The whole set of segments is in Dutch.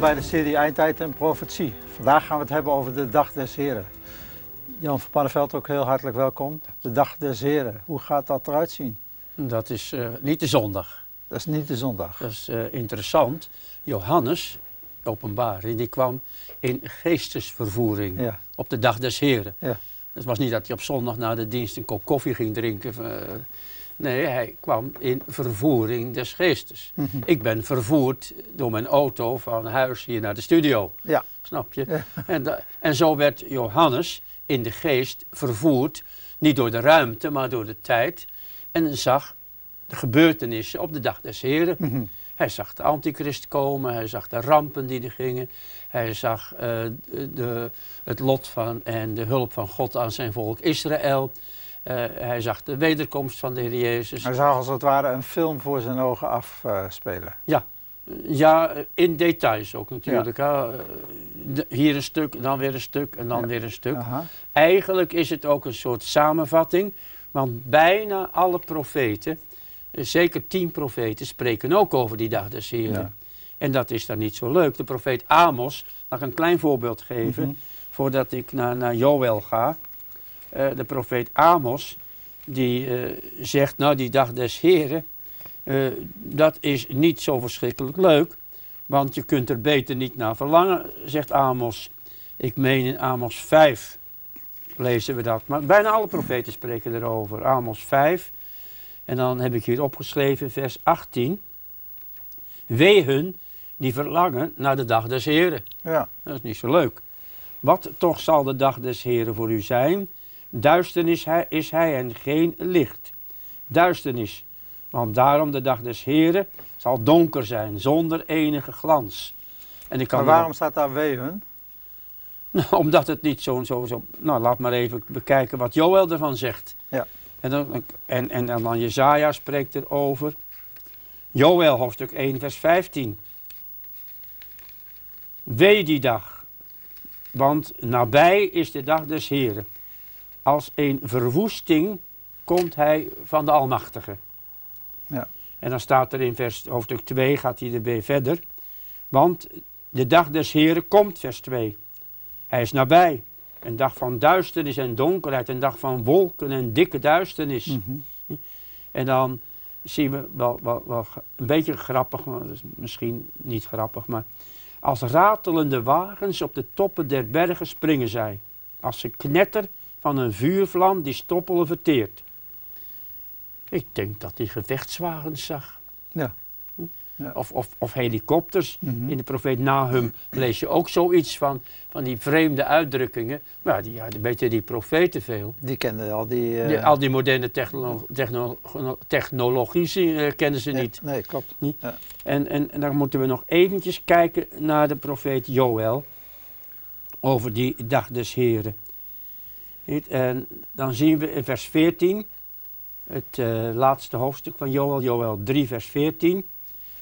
Welkom bij de serie Eindtijd en Profetie. Vandaag gaan we het hebben over de Dag des Heren. Jan van Panneveld ook heel hartelijk welkom. De Dag des Heren, hoe gaat dat eruit zien? Dat is uh, niet de zondag. Dat is niet de zondag. Dat is uh, interessant. Johannes, openbaring, die kwam in geestesvervoering Ja. op de Dag des Heren. Ja. Het was niet dat hij op zondag na de dienst een kop koffie ging drinken. uh, nee, hij kwam in vervoering des geestes. Mhm. Ik ben vervoerd door mijn auto van huis hier naar de studio. Ja. Snap je? Ja. En, en zo werd Johannes in de geest vervoerd, niet door de ruimte, maar door de tijd. En zag de gebeurtenissen op de dag des Heren. Mhm. Hij zag de antichrist komen, hij zag de rampen die er gingen. Hij zag eh, de, het lot van en de hulp van God aan zijn volk Israël. Eh, hij zag de wederkomst van de Heer Jezus. Hij zag als het ware een film voor zijn ogen afspelen. Ja, in details ook natuurlijk. Eh, de- Hier een stuk, dan weer een stuk en dan Ja. weer een stuk. Aha. Eigenlijk is het ook een soort samenvatting, want bijna alle profeten, eh, zeker tien profeten, spreken ook over die dag des Heren. Ja. En dat is dan niet zo leuk. De profeet Amos, laat ik een klein voorbeeld geven, Mhm. voordat ik naar, naar Joël ga. Eh, de profeet Amos, die eh, zegt, nou die dag des Heren, eh, dat is niet zo verschrikkelijk leuk, want je kunt er beter niet naar verlangen, zegt Amos. Ik meen in Amos 5 lezen we dat, maar bijna alle profeten spreken erover. Amos 5, en dan heb ik hier opgeschreven vers 18. Wee hun die verlangen naar de dag des Heren. Ja. Dat is niet zo leuk. Wat toch zal de dag des Heren voor u zijn? Duisternis is hij en geen licht. Duisternis. Want daarom de dag des Heren zal donker zijn, zonder enige glans. En ik kan Maar waarom staat daar wehen? nou, omdat het niet zo, zo, zo... Nou, laat maar even bekijken wat Joël ervan zegt. Ja. En dan, en, en, en dan Jezaja spreekt erover. Joël, hoofdstuk 1, vers 15. Wee die dag, want nabij is de dag des Heren. Als een verwoesting komt hij van de Almachtige. Ja. En dan staat er in vers, hoofdstuk 2, gaat hij er weer verder. Want de dag des Heren komt, vers 2. Hij is nabij. Een dag van duisternis en donkerheid. Een dag van wolken en dikke duisternis. Mhm. En dan zien we wel, wel, wel een beetje grappig, maar dat is misschien niet grappig, maar als ratelende wagens op de toppen der bergen springen zij. Als een knetter van een vuurvlam die stoppelen verteert. Ik denk dat hij gevechtswagens zag. Ja. Ja. Of, of, of helikopters. Mhm. In de profeet Nahum lees je ook zoiets van, van die vreemde uitdrukkingen. Maar ja, die, ja, die weten die profeten veel. Die kenden al die... eh, Die- al die moderne techno techno technologie eh, kennen ze ja, niet. Nee, klopt. En, en, en dan moeten we nog eventjes kijken naar de profeet Joël. Over die dag des Heren. En dan zien we in vers 14. Het eh, laatste hoofdstuk van Joël. Joël 3 vers 14.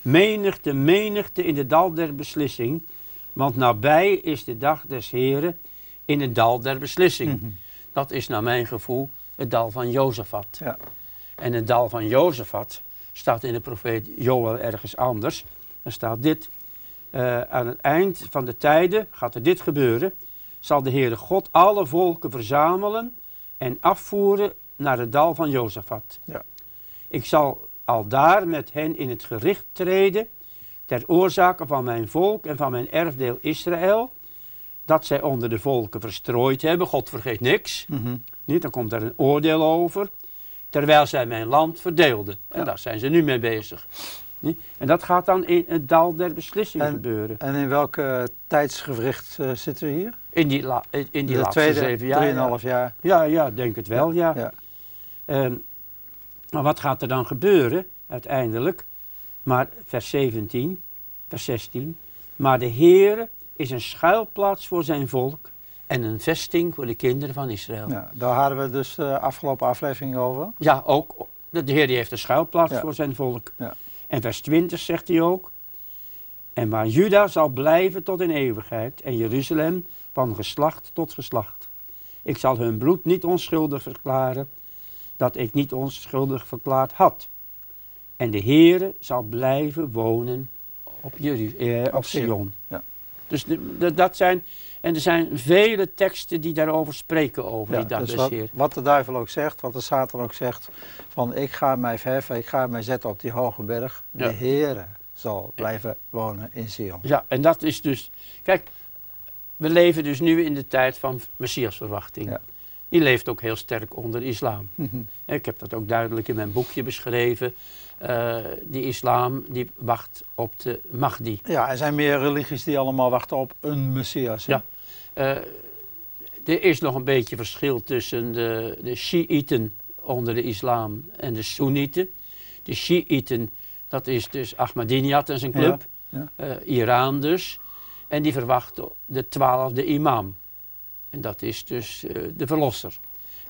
Menigte, menigte in de dal der beslissing. Want nabij is de dag des Heren in het dal der beslissing. Mhm. Dat is naar mijn gevoel het dal van Jozefat. Ja. En het dal van Jozefat staat in de profeet Joël ergens anders. Dan staat dit. eh, aan het eind van de tijden gaat er dit gebeuren. Zal de Heere God alle volken verzamelen en afvoeren naar het dal van Jozefat. Ja. Ik zal al daar met hen in het gericht treden ter oorzake van mijn volk en van mijn erfdeel Israël. Dat zij onder de volken verstrooid hebben. God vergeet niks. Mhm. Niet? Dan komt er een oordeel over. Terwijl zij mijn land verdeelden. En Ja. daar zijn ze nu mee bezig. En dat gaat dan in het dal der beslissing En- gebeuren. En in welke tijdsgewricht eh, zitten we hier? In die, la, in die de laatste tweede, zeven jaar. drieënhalf jaar. Ja, ja, denk het wel, ja. Ja. Ehm, maar wat gaat er dan gebeuren uiteindelijk? Maar vers 17, vers 16. Maar de Heere is een schuilplaats voor zijn volk en een vesting voor de kinderen van Israël. Ja, Ja, daar hadden we dus de afgelopen aflevering over. ook. De Heer die heeft een schuilplaats Ja. voor zijn volk. Ja. En vers 20 zegt hij ook. En waar Juda zal blijven tot in eeuwigheid en Jeruzalem van geslacht tot geslacht. Ik zal hun bloed niet onschuldig verklaren, dat ik niet onschuldig verklaard had. En de Heere zal blijven wonen op, Jeru eh, op. Sion, ja. Dus de, de- dat zijn, en er zijn vele teksten die daarover spreken, over Ja, die dag dus des wat, wat de duivel ook zegt, wat de Satan ook zegt, van ik ga mij verheffen, ik ga mij zetten op die hoge berg. Ja. De Heere zal blijven wonen in Sion. Ja, en dat is dus, kijk, we leven dus nu in de tijd van Messiasverwachting. Ja. Die leeft ook heel sterk onder islam. Mhm. Ik heb dat ook duidelijk in mijn boekje beschreven. Eh, die islam die wacht op de Mahdi. Ja, er zijn meer religies die allemaal wachten op een Messias. hè? Ja. Eh, er is nog een beetje verschil tussen de, de Shiiten onder de islam en de Soenieten. De Shiiten, dat is dus Ahmadinejad en zijn club, Ja, eh, Iran dus. En die verwachten de twaalfde imam. En dat is dus de verlosser.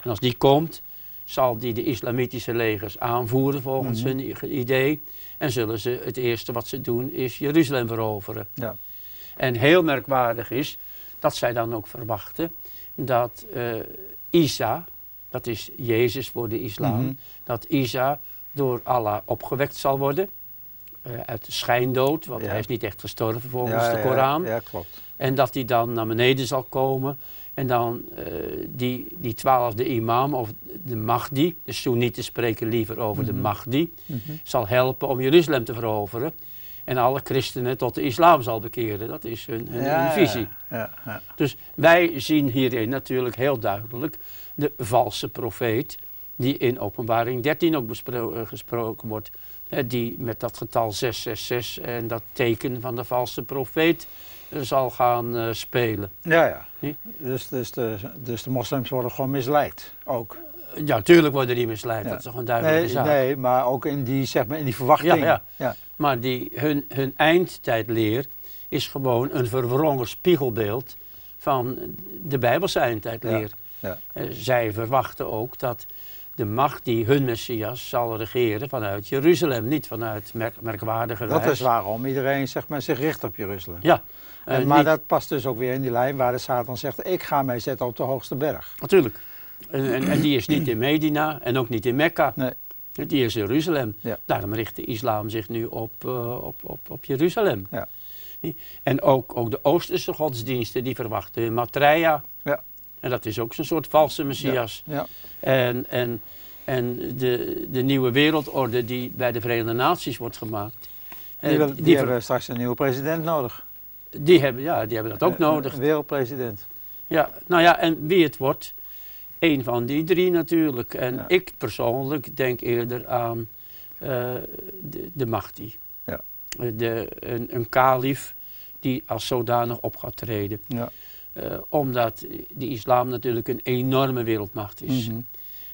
En als die komt, zal die de islamitische legers aanvoeren volgens Mhm. hun idee. En zullen ze het eerste wat ze doen is Jeruzalem veroveren. Ja. En heel merkwaardig is dat zij dan ook verwachten dat eh, Isa, dat is Jezus voor de islam, Mhm. dat Isa door Allah opgewekt zal worden. eh, uit de schijndood, want Ja. hij is niet echt gestorven volgens Ja, de Koran. Ja, klopt. En dat hij dan naar beneden zal komen. En dan eh, die, die twaalfde imam, of de Mahdi, de Soenieten spreken liever over de Mhm. Mahdi, Mhm. zal helpen om Jeruzalem te veroveren. En alle christenen tot de islam zal bekeren. Dat is hun, hun, Ja, hun visie. Ja, ja. Dus wij zien hierin natuurlijk heel duidelijk de valse profeet, die in openbaring 13 ook eh, gesproken wordt. Hè, die met dat getal 666 en dat teken van de valse profeet zal gaan eh, spelen. ja, ja. Zie? Dus, dus, de, dus de moslims worden gewoon misleid. Ook. Ja, natuurlijk worden die misleid, Ja. dat is toch een duidelijke Nee, zaak. nee, maar ook in die, zeg maar, in die verwachting. Ja, ja. ja. Maar die, hun, hun eindtijdleer is gewoon een verwrongen spiegelbeeld van de Bijbelse eindtijdleer. Ja, Eh, zij verwachten ook dat de macht die hun Messias zal regeren vanuit Jeruzalem, niet vanuit merk, merkwaardige Dat is waarom iedereen zeg maar, zich richt op Jeruzalem. Ja, maar niet- dat past dus ook weer in die lijn waar de Satan zegt, ik ga mij zetten op de hoogste berg. natuurlijk. En, en, en die is niet in Medina en ook niet in Mekka. Nee. Die is Jeruzalem. Ja. Daarom richt de islam zich nu op, eh, op, op, op Jeruzalem. Ja. En ook, ook de Oosterse godsdiensten die verwachten hun Matreya. Ja. En dat is ook zo'n soort valse Messias. Ja. En, en, en de, de nieuwe wereldorde die bij de Verenigde Naties wordt gemaakt. eh, Die, wil- die, hebben straks een nieuwe president nodig. Die hebben, ja, die hebben dat ook Eh, nodig. Een wereldpresident. Ja, nou ja, en wie het wordt, één van die drie natuurlijk. En Ja. ik persoonlijk denk eerder aan eh, de, de Mahdi. Ja. Eh, De, een, een kalif die als zodanig op gaat treden. Ja. Eh, omdat de islam natuurlijk een enorme wereldmacht is. Mhm.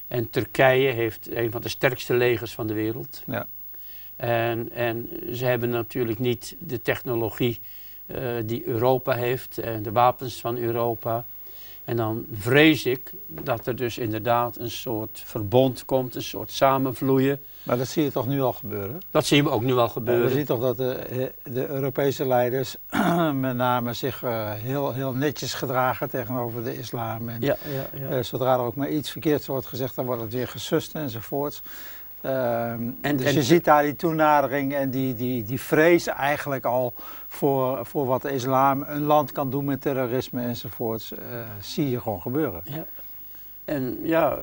En Turkije heeft een van de sterkste legers van de wereld. Ja. En, en ze hebben natuurlijk niet de technologie eh, die Europa heeft en de wapens van Europa. En dan vrees ik dat er dus inderdaad een soort verbond komt, een soort samenvloeien. Maar dat zie je toch nu al gebeuren? Dat zien we ook nu al Ja, we gebeuren. zien toch dat de, de Europese leiders met name zich eh, heel, heel netjes gedragen tegenover de islam. En Ja, ja, ja. eh, zodra er ook maar iets verkeerds wordt gezegd, dan wordt het weer gesust enzovoorts. Ehm, En- dus en- je ziet daar die toenadering en die, die, die vrees eigenlijk al voor, voor wat de islam een land kan doen met terrorisme enzovoorts, eh, zie je gewoon gebeuren. Ja. En ja,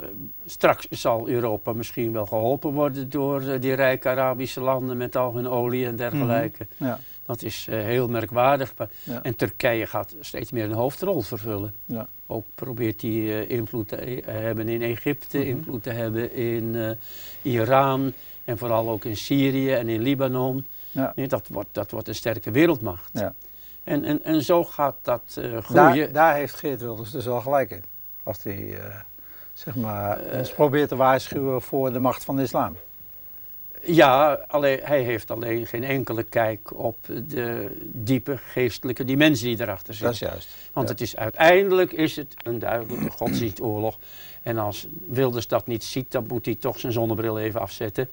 straks zal Europa misschien wel geholpen worden door eh, die rijke Arabische landen met al hun olie en dergelijke. Ja, Dat is eh, heel merkwaardig. Ja, En Turkije gaat steeds meer een hoofdrol vervullen. ja. Ook probeert hij eh, invloed te eh, hebben in Egypte, Mhm. invloed te hebben in eh, Iran en vooral ook in Syrië en in Libanon. Ja. Nee, dat, wordt, dat wordt een sterke wereldmacht. Ja. En, en, en zo gaat dat eh, groeien. Daar, daar heeft Geert Wilders dus wel gelijk in. Als hij eh, zeg maar, Eh. ons probeert te waarschuwen voor de macht van de islam. Ja, alleen, hij heeft alleen geen enkele kijk op de diepe geestelijke dimensie die erachter zit. Dat is juist. Want ja. het is, uiteindelijk is het een duidelijke godsdienstoorlog. En als Wilders dat niet ziet, dan moet hij toch zijn zonnebril even afzetten.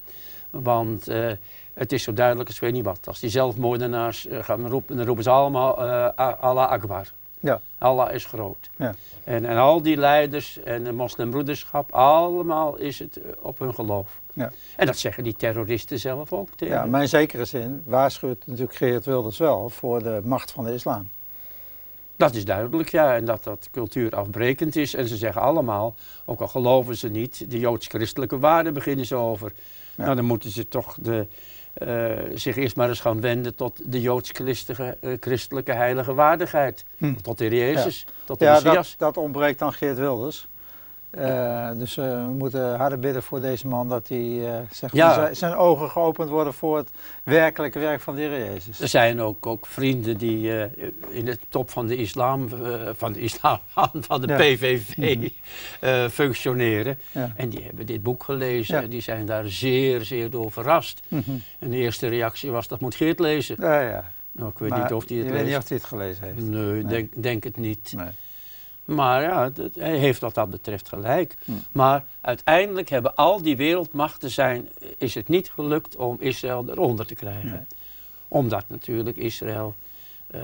Want eh, het is zo duidelijk als ik weet niet wat. Als die zelfmoordenaars eh, gaan roepen, dan roepen ze allemaal A- Allah Akbar. Ja. Allah is groot. Ja. En, en al die leiders en de moslimbroederschap, allemaal is het op hun geloof. Ja. En dat zeggen die terroristen zelf ook tegen. Ja, maar in zekere zin waarschuwt natuurlijk Geert Wilders wel voor de macht van de islam. Dat is duidelijk, ja. En dat dat cultuurafbrekend is. En ze zeggen allemaal, ook al geloven ze niet, de joods-christelijke waarden beginnen ze over. Ja. Nou, dan moeten ze toch de, eh, zich eerst maar eens gaan wenden tot de joods-christelijke eh, christelijke heilige waardigheid. Hm. Tot de Jezus, tot de Ja, Messias. dat, dat ontbreekt dan Geert Wilders. Eh, dus eh, we moeten harder bidden voor deze man dat hij eh, zeg maar, Ja. zijn, ogen geopend worden voor het werkelijke werk van de Heer Jezus. Er zijn ook, ook vrienden die in de top van de islam, van de islam, van de Ja. PVV Mhm. functioneren. Ja. En die hebben dit boek gelezen en die zijn daar zeer, zeer door verrast. Mhm. En de eerste reactie was, dat moet Geert lezen. Ja, ja. Nou, ik weet Maar niet of hij het je weet niet leest. of hij het gelezen heeft. Nee, denk, denk het niet. Nee. Maar ja, dat- hij heeft wat dat betreft gelijk. Hm. Maar uiteindelijk hebben al die wereldmachten zijn, is het niet gelukt om Israël eronder te krijgen. Nee. Omdat natuurlijk Israël eh,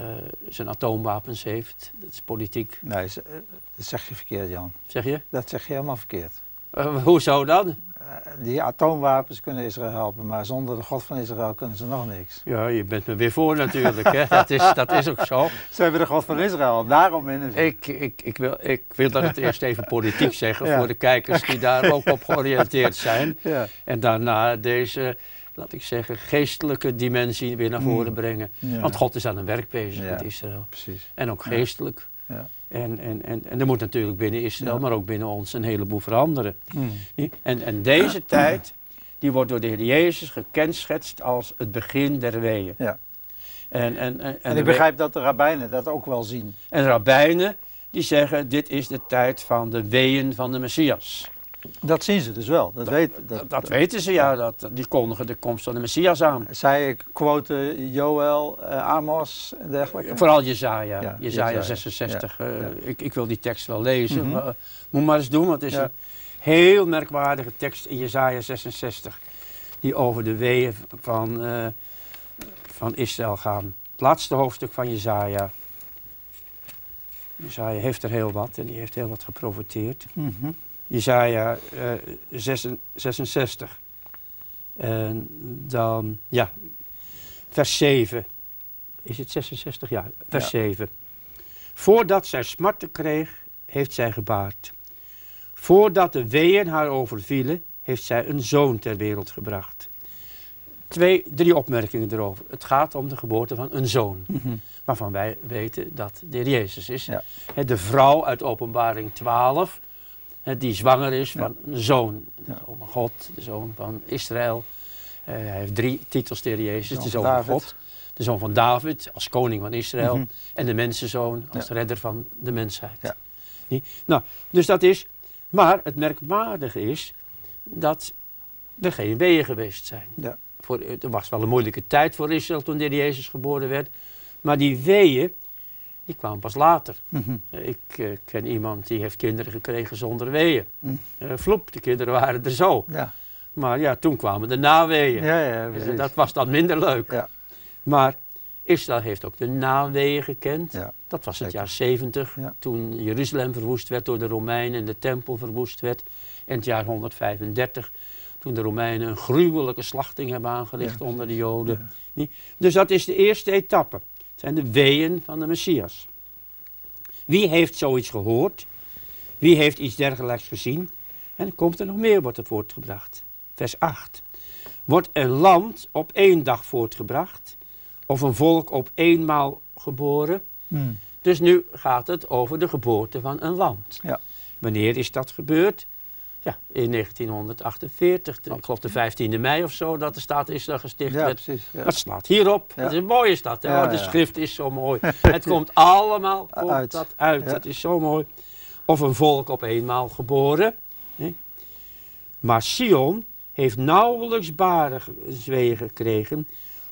zijn atoomwapens heeft. Dat is politiek. Nee, eh, dat zeg je verkeerd, Jan. Zeg je? Dat zeg je helemaal verkeerd. Eh, hoezo dan? Eh, die atoomwapens kunnen Israël helpen, maar zonder de God van Israël kunnen ze nog niks. Ja, je bent me weer voor natuurlijk. Hè? Dat, is, dat is ook zo. Ze hebben de God van Israël, daarom winnen ze. Ik, ik, ik, wil, ik wil dat het eerst even politiek zeggen Ja. voor de kijkers die daar ook op georiënteerd zijn. Ja. En daarna deze, laat ik zeggen, geestelijke dimensie weer naar voren Mm. brengen. Ja. Want God is aan een werk bezig Ja. met Israël. Precies. En ook Ja. geestelijk. Ja. En, en, en, en er moet natuurlijk binnen Israël, Ja. maar ook binnen ons, een heleboel veranderen. Mm. En, en deze tijd, die wordt door de Heer Jezus gekenschetst als het begin der weeën. Ja. En, en, en, En, ik begrijp dat de rabbijnen dat ook wel zien. en de rabbijnen, die zeggen, dit is de tijd van de weeën van de Messias. Dat zien ze dus wel. Dat, weet, Dat, dat weten ze, ja. Dat, die kondigen de komst van de Messias aan. Zij quoten Joël, eh, Amos en dergelijke. Vooral Jezaja, Ja, Jezaja Jezaja. 66. eh. Ik, ik wil die tekst wel lezen. Mhm. maar, eh, moet maar eens doen, want het is een heel merkwaardige tekst in Jezaja 66. Die over de weeën van, eh, van Israël gaan. Het laatste hoofdstuk van Jezaja. Jezaja heeft er heel wat en die heeft heel wat geprofiteerd. Mhm. Jezaja eh, 66 66. En dan, ja, vers 7. Is het 66? Ja, vers Ja. 7. Voordat zij smarten kreeg, heeft zij gebaard. Voordat de weeën haar overvielen, heeft zij een zoon ter wereld gebracht. Twee, drie opmerkingen erover. Het gaat om de geboorte van een zoon, Mhm. waarvan wij weten dat de Jezus is. Ja. De vrouw uit openbaring 12, hè, die zwanger is van een zoon. De Ja. zoon van God, de zoon van Israël. Eh, hij heeft drie titels, Heer Jezus. De zoon van David. God, de zoon van David als koning van Israël. Mhm. En de mensenzoon als Ja. redder van de mensheid. Ja. Nie- Nou, dus dat is, maar het merkwaardige is dat er geen weeën geweest zijn. Ja. Voor, er was wel een moeilijke tijd voor Israël toen de Heer Jezus geboren werd. Maar die weeën, die kwamen pas later. Mhm. Eh, Ik eh, ken iemand die heeft kinderen gekregen zonder weeën. Mm. Eh, vloep, de kinderen waren er zo. Ja. Maar ja, toen kwamen de naweeën. Ja, ja, Eh, dat was dan minder leuk. Ja. Maar Israël heeft ook de naweeën gekend. Ja, Dat was het zeker. jaar 70, Ja. toen Jeruzalem verwoest werd door de Romeinen en de tempel verwoest werd. En het jaar 135, toen de Romeinen een gruwelijke slachting hebben aangericht Ja, onder de Joden. Dus dat is de eerste etappe. Zijn de weeën van de Messias. Wie heeft zoiets gehoord? Wie heeft iets dergelijks gezien? En komt er nog meer, wordt er voortgebracht. Vers 8. Wordt een land op één dag voortgebracht? Of een volk op eenmaal geboren? Mm. Dus nu gaat het over de geboorte van een land. Ja. Wanneer is dat gebeurd? Ja, in 1948, de- ik geloof de 15e mei of zo, dat de staat Israël gesticht Ja, werd. precies. Ja. Dat slaat hierop. Dat is een mooie stad. Oh, de schrift is zo mooi. het komt allemaal komt Uit. dat uit. Dat is zo mooi. Of een volk op eenmaal geboren. Nee. Maar Sion heeft nauwelijks baren zweeën gekregen.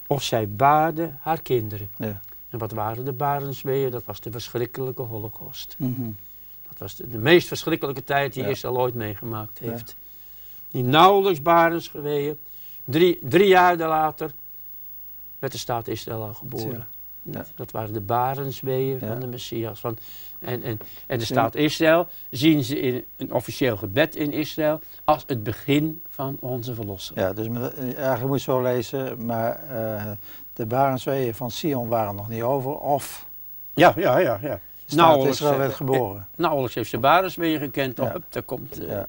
Of zij baarde haar kinderen. Ja. En wat waren de barensweeën? Dat was de verschrikkelijke holocaust. Mhm. Dat was de, de meest verschrikkelijke tijd die Ja. Israël ooit meegemaakt Ja. heeft. Die nauwelijks barensweeën. Drie, drie jaar later werd de staat Israël al geboren. Ja. Dat waren de barensweeën van de Messias. Van, en, en, en de staat Israël zien ze in een officieel gebed in Israël als het begin van onze verlossing. Ja, dus met- eh, eigenlijk moet je zo lezen, maar eh, de barensweeën van Sion waren nog niet over, of Ja, ja, ja. ja. Staat Israël eh, werd geboren. Nauwelijks heeft ze barensweeën gekend. Ja. daar komt, eh.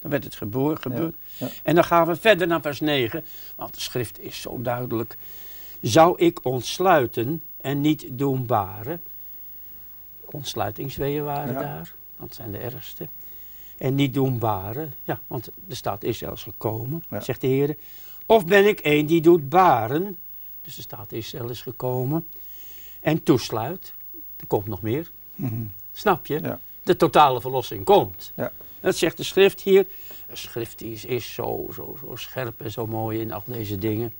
Dan werd het geboor, gebeurd. En dan gaan we verder naar vers 9. Want de schrift is zo duidelijk. Zou ik ontsluiten en niet doen baren? Ontsluitingsweeën waren daar. Dat zijn de ergste. En niet doen baren. Ja, want de staat Israël is gekomen, zegt de Heer. Of ben ik een die doet baren? Dus de staat Israël is gekomen. En toesluit. Er komt nog meer. Snap je? Ja. De totale verlossing komt. Ja. Dat zegt de schrift hier. De schrift is, is zo, zo, zo scherp en zo mooi in al deze dingen.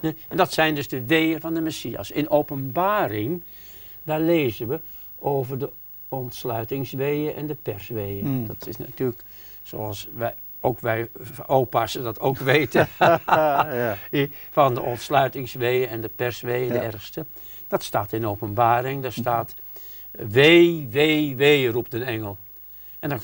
En dat zijn dus de weeën van de Messias. In openbaring, daar lezen we over de ontsluitingsweeën en de persweeën. Mm. Dat is natuurlijk zoals wij, ook wij opa's dat ook weten. Ja. van de ontsluitingsweeën en de persweeën, de ergste. Dat staat in openbaring. Daar staat, wee, wee, wee, roept een engel. En dan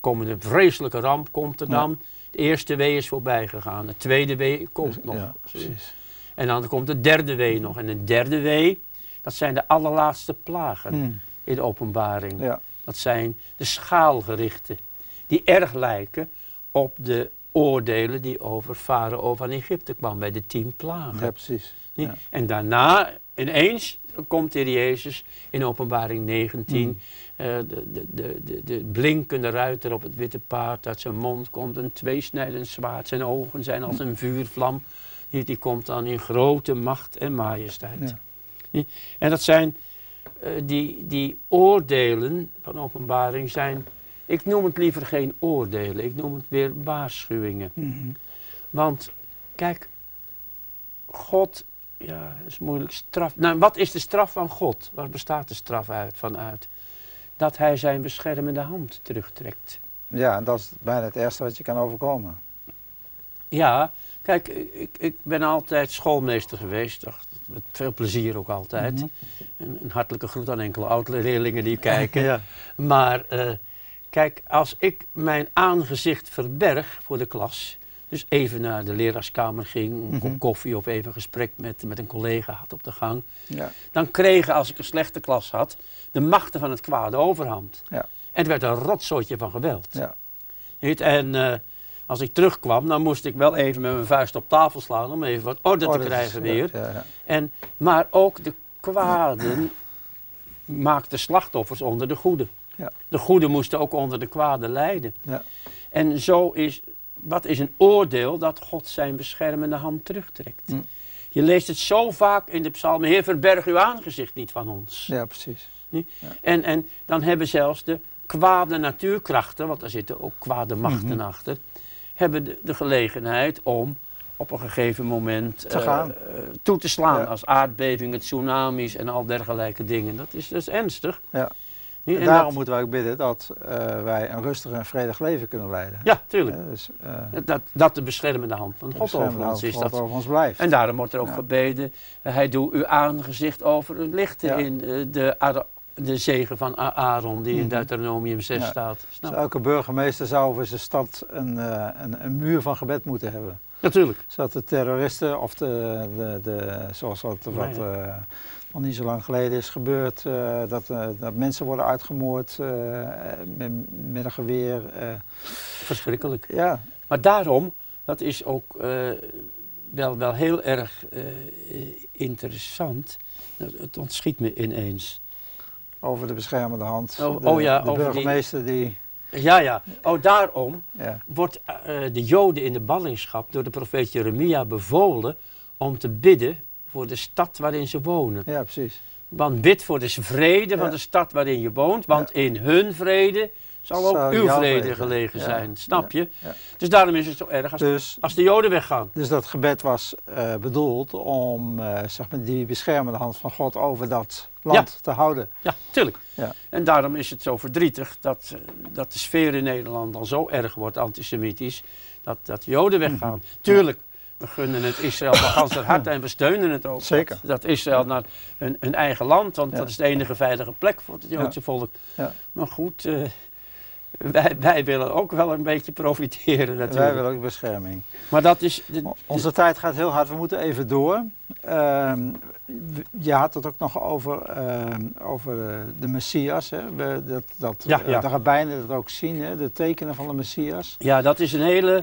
komt een vreselijke ramp, komt er dan. De eerste wee is voorbij gegaan. De tweede wee komt nog. Ja, precies. En dan komt de derde wee nog. En de derde wee, dat zijn de allerlaatste plagen Mm. in de openbaring. Ja. Dat zijn de schaalgerichten. Die erg lijken op de oordelen die over Farao van Egypte kwam bij de tien plagen. ja, precies. Ja. En daarna, ineens, komt de Heer Jezus in openbaring 19. Mm. eh, de, de, de, de, de blinkende ruiter op het witte paard. Uit zijn mond komt een tweesnijdend zwaard. Zijn ogen zijn als een vuurvlam. Die, die komt dan in grote macht en majesteit. Ja. En dat zijn eh, die, die oordelen van openbaring zijn... Ik noem het liever geen oordelen. Ik noem het weer waarschuwingen. Mhm. Want kijk, God, ja, dat is moeilijk straf. Nou, wat is de straf van God? Waar bestaat de straf uit, van uit? Dat hij zijn beschermende hand terugtrekt. ja, dat is bijna het ergste wat je kan overkomen. Ja, kijk, ik, ik ben altijd schoolmeester geweest. Ach, met veel plezier ook altijd. Mhm. een, een hartelijke groet aan enkele oud-leerlingen die kijken. Ja. Maar eh, kijk, als ik mijn aangezicht verberg voor de klas, dus even naar de leraarskamer ging, een kop Mhm. koffie of even een gesprek met, met een collega had op de gang, Ja. dan kregen, als ik een slechte klas had, de machten van het kwade overhand. Ja. En het werd een rotzootje van geweld. Ja. En eh, als ik terugkwam, dan moest ik wel even met mijn vuist op tafel slaan om even wat orde Oh, te krijgen is- weer. Ja, ja. En, maar ook de kwaden maakten slachtoffers onder de goede. Ja. De goede moesten ook onder de kwade lijden. Ja. En zo is, wat is een oordeel dat God zijn beschermende hand terugtrekt. Hm. Je leest het zo vaak in de psalmen, Heer verberg uw aangezicht niet van ons. ja, precies. En, en dan hebben zelfs de kwade natuurkrachten, want daar zitten ook kwade machten Mhm. achter, hebben de, de gelegenheid om op een gegeven moment Te eh, eh, toe te slaan. Ja. Als aardbevingen, tsunamis en al dergelijke dingen. Dat is, dat is ernstig. Ja. En daarom moeten wij ook bidden dat eh, wij een rustig en vredig leven kunnen leiden. ja, tuurlijk. Hè, dus, eh, Dat, dat de beschermende hand van God over ons is. Dat, over ons blijft. en daarom wordt er ook Ja. gebeden, eh, hij doet uw aangezicht over het lichten Ja. in eh, de, de zegen van Aaron die in Mhm. Deuteronomium 6 Ja. staat. Dus Snap? elke burgemeester zou voor zijn stad een, eh, een, een muur van gebed moeten hebben. Natuurlijk. Zodat de terroristen, of de, de, de, zoals wat, wat Ja, eh, nog niet zo lang geleden is gebeurd, eh, dat, eh, dat mensen worden uitgemoord eh, met, met een geweer. Verschrikkelijk. ja, Maar daarom, dat is ook wel, wel heel erg interessant. Het ontschiet me ineens. over de beschermende hand. Oh, de, oh ja, de over burgemeester die... Ja, ja. Oh, daarom ja, wordt de Joden in de ballingschap door de profeet Jeremia bevolen om te bidden voor de stad waarin ze wonen. ja, precies. Want bid voor de vrede van de stad waarin je woont, want in hun vrede zal ook uw vrede gelegen Ja, zijn. Snap je? Dus daarom is het zo erg als, Dus, als de Joden weggaan. dus dat gebed was eh, bedoeld om eh, zeg maar die beschermende hand van God over dat land te houden. Ja, tuurlijk. Ja. En daarom is het zo verdrietig dat, eh, dat de sfeer in Nederland al zo erg wordt antisemitisch, dat, dat Joden weggaan. Mhm. Tuurlijk, We gunnen het Israël van gans het hart en we steunen het ook. Zeker. Dat, dat Israël naar hun, hun eigen land, want Ja. dat is de enige veilige plek voor het Joodse volk. Ja. Maar goed, eh, wij, wij willen ook wel een beetje profiteren natuurlijk. Wij willen ook bescherming. Maar dat is... de- Onze tijd gaat heel hard, we moeten even door. Ehm, je had het ook nog over, ehm, over eh, de Messias. Hè? We, dat, dat, Ja, eh, ja. De rabbijnen dat ook zien, hè? de tekenen van de Messias. ja, dat is een hele,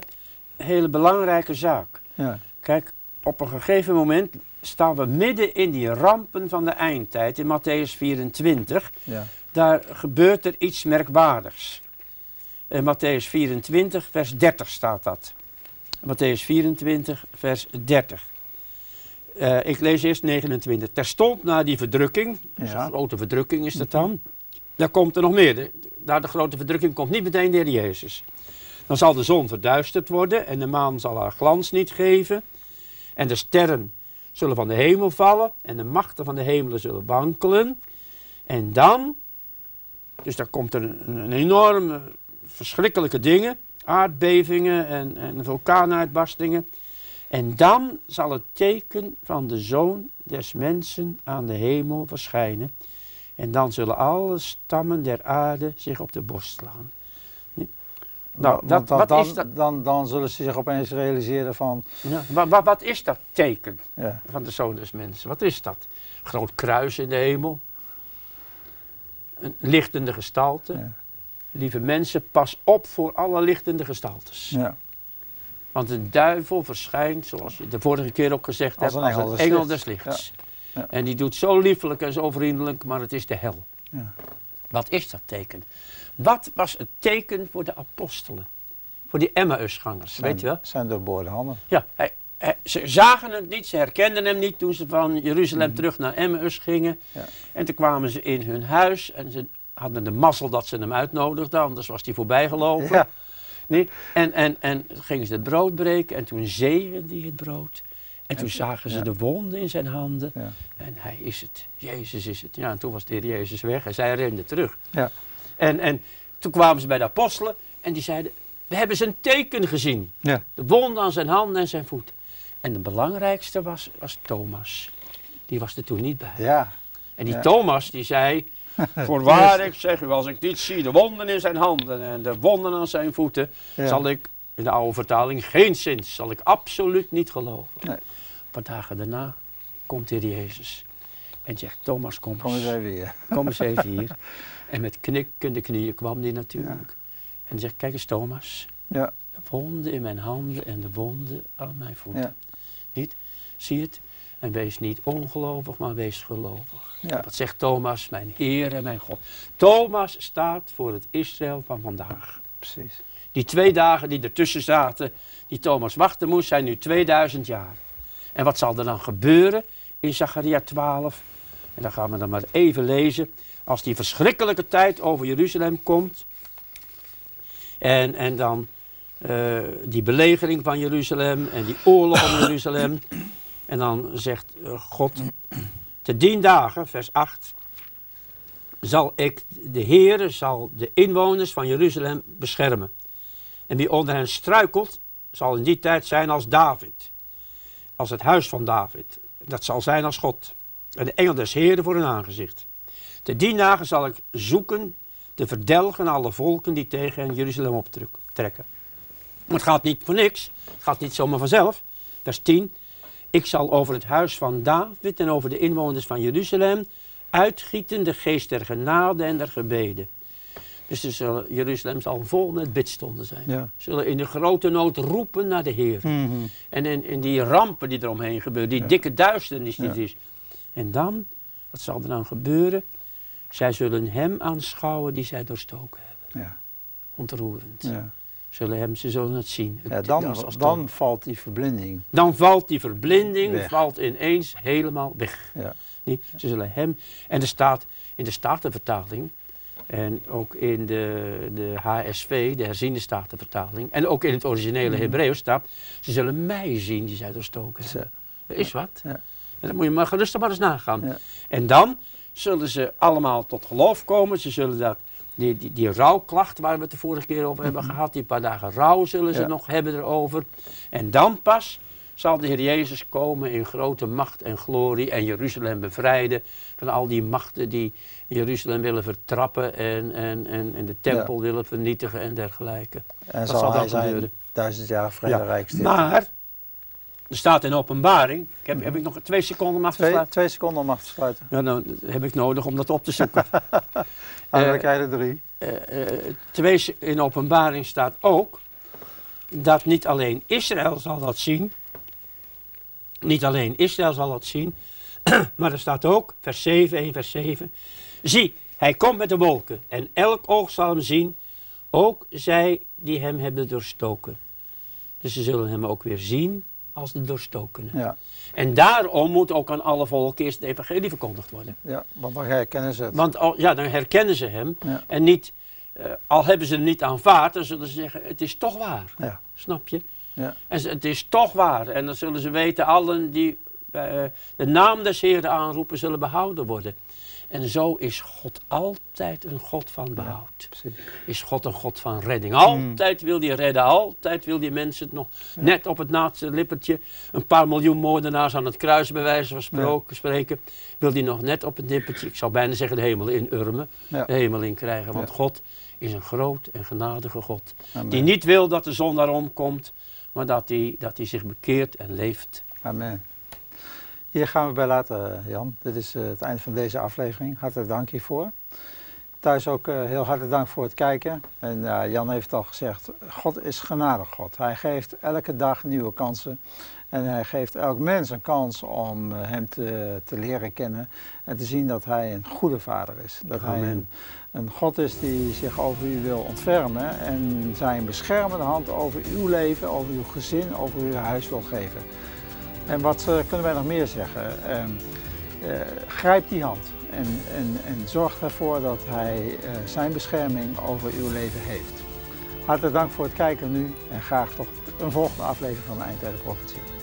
hele belangrijke zaak. Ja, Kijk, op een gegeven moment staan we midden in die rampen van de eindtijd in Matthäus 24. ja. Daar gebeurt er iets merkwaardigs. In Matthäus 24, vers 30 staat dat. Matthäus 24, vers 30. Eh, ik lees eerst 29. Terstond na die verdrukking, dus Ja. grote verdrukking is dat dan, daar komt er nog meer. De- Na de grote verdrukking komt niet meteen de Heer Jezus. Dan zal de zon verduisterd worden en de maan zal haar glans niet geven. En de sterren zullen van de hemel vallen en de machten van de hemelen zullen wankelen. En dan, dus daar komt er een, enorme, verschrikkelijke dingen, aardbevingen en, en vulkaanuitbarstingen. En dan zal het teken van de Zoon des Mensen aan de hemel verschijnen. En dan zullen alle stammen der aarde zich op de borst slaan. Nou, Want dan, wat dan, is dat? Dan, dan zullen ze zich opeens realiseren van, Ja, wa- wa- wat is dat teken ja, van de Zoon des Mensen? Wat is dat? Groot kruis in de hemel. Een lichtende gestalte. ja, Lieve mensen, pas op voor alle lichtende gestaltes. ja. Want de duivel verschijnt, zoals je de vorige keer ook gezegd Als hebt, een engel als des een engel des lichts. En die doet zo liefelijk en zo vriendelijk, maar het is de hel. Ja. Wat is dat teken? Wat was het teken voor de apostelen? Voor die Emmausgangers, Zijn, weet je wel? Zijn doorboorde handen. Ja, hij, hij- ze zagen hem niet, ze herkenden hem niet toen ze van Jeruzalem terug naar Emmaus gingen. Mhm. Ja. En toen kwamen ze in hun huis en ze hadden de mazzel dat ze hem uitnodigden, anders was hij voorbij gelopen. Ja, Nee? En, en, en gingen ze het brood breken en toen zegende hij het brood. En toen zagen ze ja. de wonden in zijn handen. ja, En hij is het, Jezus is het. Ja, en toen was de Heer Jezus weg en zij renden terug. ja. En, en toen kwamen ze bij de apostelen en die zeiden, we hebben zijn teken gezien. ja. De wonden aan zijn handen en zijn voeten. En de belangrijkste was, was Thomas. Die was er toen niet bij. ja. En die Ja. Thomas die zei, voorwaar ik zeg u, als ik niet zie de wonden in zijn handen en de wonden aan zijn voeten, Ja. zal ik, in de oude vertaling, geen zins, zal ik absoluut niet geloven. Nee. Een paar dagen daarna komt de Heer Jezus en zegt, Thomas kom Kom eens eens, even hier. kom eens even hier. En met knikkende knieën kwam die natuurlijk. En hij zegt, kijk eens Thomas, Ja, de wonden in mijn handen en de wonden aan mijn voeten. ja, Niet? Zie je het? En wees niet ongelovig, maar wees gelovig. ja. Wat zegt Thomas? Mijn Heer en mijn God. Thomas staat voor het Israël van vandaag. Precies. Die twee dagen die ertussen zaten, die Thomas wachten moest, zijn nu 2000 jaar. En wat zal er dan gebeuren in Zacharia 12? En dan gaan we dan maar even lezen. Als die verschrikkelijke tijd over Jeruzalem komt. En, en dan eh, die belegering van Jeruzalem en die oorlog om Jeruzalem. En dan zegt eh, God, te dien dagen, vers 8, zal ik, de Heere, zal de inwoners van Jeruzalem beschermen. En wie onder hen struikelt, zal in die tijd zijn als David. Als het huis van David. Dat zal zijn als God. En de engel des Heeren voor hun aangezicht. Te dien dagen zal ik zoeken te verdelgen alle volken die tegen Jeruzalem optrekken. Maar het gaat niet voor niks. Het gaat niet zomaar vanzelf. Vers 10. Ik zal over het huis van David en over de inwoners van Jeruzalem uitgieten de geest der genade en der gebeden. Dus er zullen- Jeruzalem zal vol met bidstonden zijn. Ja. Zullen in de grote nood roepen naar de Heer. Mhm. En in, in die rampen die eromheen gebeuren, die Ja. dikke duisternis die Ja. er is. En dan, wat zal er dan gebeuren? Zij zullen hem aanschouwen die zij doorstoken hebben. Ja, Ontroerend. ja. Zullen hem, ze zullen het zien. ja dan, als- als dan valt die verblinding. dan valt die verblinding Weg. valt ineens helemaal weg. Ja. Nee, ze zullen hem. En er staat in de Statenvertaling. En ook in de, de HSV, de herziende Statenvertaling. En ook in het originele Mhm. Hebreeuws staat. Ze zullen mij zien die zij doorstoken hebben. Dat is wat. Ja. En dat moet je maar gerust maar eens nagaan. Ja. En dan zullen ze allemaal tot geloof komen. Ze zullen dat, die, die, die rouwklacht waar we het de vorige keer over hebben gehad. Die paar dagen rouw zullen ze Ja. nog hebben erover. En dan pas zal de Heer Jezus komen in grote macht en glorie en Jeruzalem bevrijden van al die machten die Jeruzalem willen vertrappen en, en, en, en de tempel willen vernietigen en dergelijke. En Dat zal zal hij gebeuren. duizend jaar vrederijk stichten. Maar, er staat in openbaring, ik heb, heb ik nog twee seconden om af te Twee, sluiten? twee seconden om af te sluiten. Ja, dan heb ik nodig om dat op te zoeken. Ah, dan krijg je er drie. Eh, eh, twee, in openbaring staat ook dat niet alleen Israël zal dat zien, niet alleen Israël zal dat zien, maar er staat ook, vers 7, 1 vers 7, zie, hij komt met de wolken en elk oog zal hem zien, ook zij die hem hebben doorstoken. Dus ze zullen hem ook weer zien als de doorstokene. Ja, En daarom moet ook aan alle volken eerst het evangelie verkondigd worden. ja, want dan herkennen ze het. Want al, ja, dan herkennen ze hem. Ja. En niet, eh, al hebben ze hem niet aanvaard, dan zullen ze zeggen, het is toch waar. Ja. Snap je? Ja. En ze- het is toch waar. En dan zullen ze weten, allen die eh, de naam des Heren aanroepen, zullen behouden worden. En zo is God altijd een God van behoud. Is God een God van redding. Altijd wil hij redden, altijd wil hij mensen nog net op het laatste lippertje. Een paar miljoen moordenaars aan het kruis bij wijze van spreken. Wil hij nog net op het nippertje, ik zou bijna zeggen de hemel inurmen, Ja. de hemel in krijgen. Want. God is een groot en genadige God. Amen. Die niet wil dat de zon daarom komt, maar dat hij, dat hij zich bekeert en leeft. Amen. Hier gaan we bij laten, Jan. Dit is eh, het einde van deze aflevering. Hartelijk dank hiervoor. Thuis ook eh, heel hartelijk dank voor het kijken. En eh, Jan heeft al gezegd, God is genadig God. Hij geeft elke dag nieuwe kansen. En hij geeft elk mens een kans om eh, hem te, te leren kennen. En te zien dat hij een goede vader is. Dat hij Amen. een, een God is die zich over u wil ontfermen. En zijn beschermende hand over uw leven, over uw gezin, over uw huis wil geven. En wat eh, kunnen wij nog meer zeggen? Ehm, eh, grijp die hand en, en, en zorg ervoor dat hij eh, zijn bescherming over uw leven heeft. Hartelijk dank voor het kijken nu en graag tot een volgende aflevering van de Eindtijden Profetie.